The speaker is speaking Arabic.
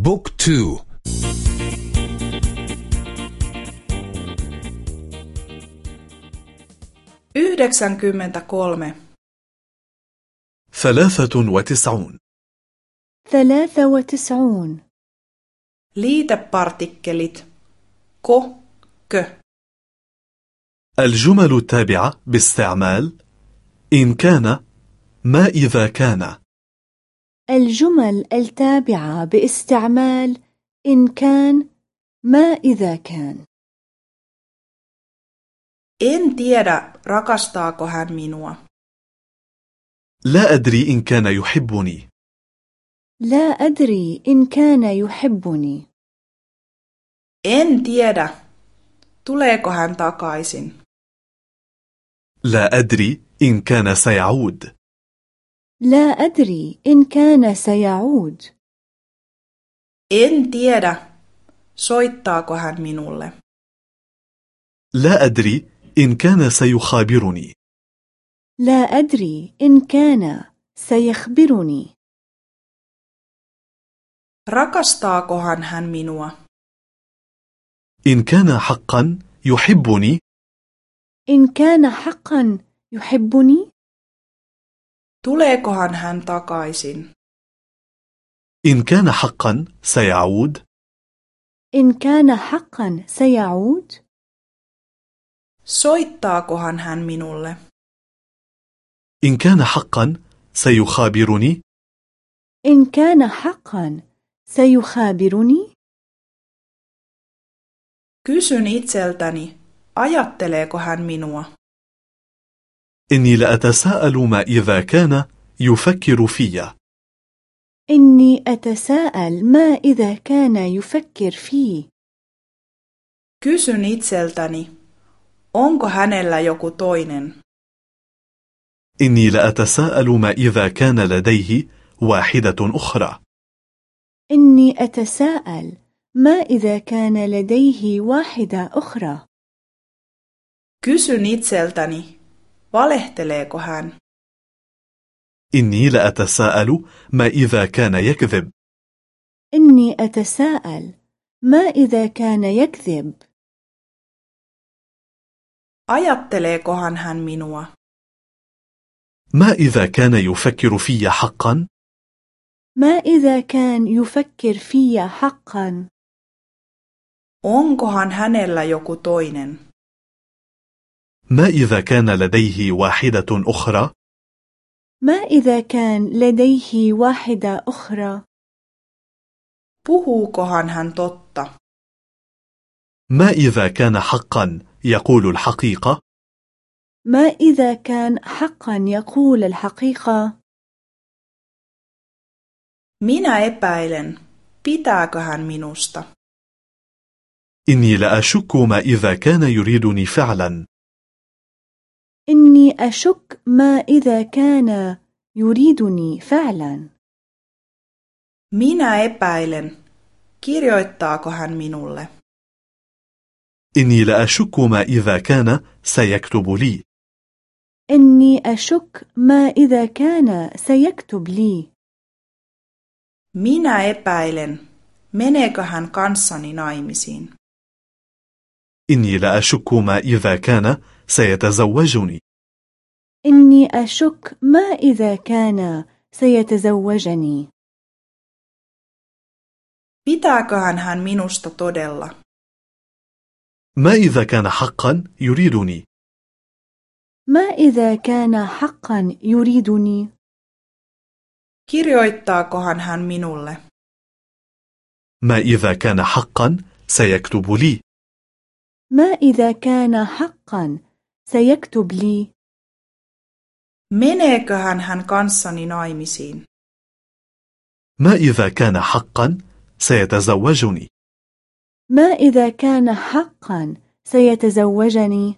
بوك تو. yhdeksänkymmentä kolme ثلاثة وتسعون. ثلاثة وتسعون. Liitepartikkelit. Ko, kö. الجمل التابعة باستعمال إن كان ما إذا كان. الجمل التابعة باستعمال إن كان ما إذا كان En tiedä, rakastaako hän minua. لا أدري إن كان يحبني لا أدري إن كان يحبني En tiedä, tuleeko hän takaisin. لا أدري إن كان سيعود لا أدري إن كان سيعود. En tiedä, soittaako hän minulle. لا أدري إن كان سيخابرني. لا أدري إن كان سيخبرني. Rakastaakohan hän minua? إن كان حقا يحبني؟ إن كان حقا يحبني؟ Tuleekohan hän takaisin? إن كان حقا سيعود إن كان حقا سيعود Soittaakohan hän minulle? إن كان حقا سيخابرني إن كان حقا سيخابرني Kysyn itseltäni, ajatteleeko hän minua? إني لأتساءل ما إذا كان يفكر في إني أتساءل ما إذا كان يفكر فيه. Kysyn itseltäni, onko hänellä joku toinen? إني لأتساءل ما إذا كان لديه واحدة أخرى. إني أتساءل ما إذا كان لديه واحدة أخرى. Kysyn itseltäni, valehteleeko hän? إني لأتساءل ما إذا كان يكذب إني أتساءل ما إذا كان يكذب Ajatteleekohan hän minua? ما إذا كان يفكر في حقا ما إذا كان يفكر في حقا Onkohan hänellä joku toinen? ما إذا كان لديه واحدة أخرى؟ ما إذا كان لديه واحدة أخرى؟ Puhuukohan hän totta? ما إذا كان حقا يقول الحقيقة؟ ما إذا كان حقا يقول الحقيقة؟ Minä epäilen, pitääkö hän minusta? إني لأشك ما إذا كان يريدني فعلا. إني أشك ما إذا كان يريدني فعلا. Minä epäilen, kirjoittaako hän minulle? إني لأشك ما إذا كان سيكتب لي. إني أشك ما إذا كان سيكتب لي. Minä epäilen, meneekö hän kanssani naimisiin? إني لأشك ما إذا كان سيتزوجني. إني أشك ما إذا كان سيتزوجني. Pitääköhän hän minusta todella? ما إذا كان حقا يريدني. ما إذا كان حقا يريدني. Kirjoittaakohan hän minulle? ما إذا كان حقا سيكتب لي. ما إذا كان حقا سيكتب لي Meneeköhän hän kanssani naimisiin? ما إذا كان حقا سيتزوجني ما إذا كان حقا سيتزوجني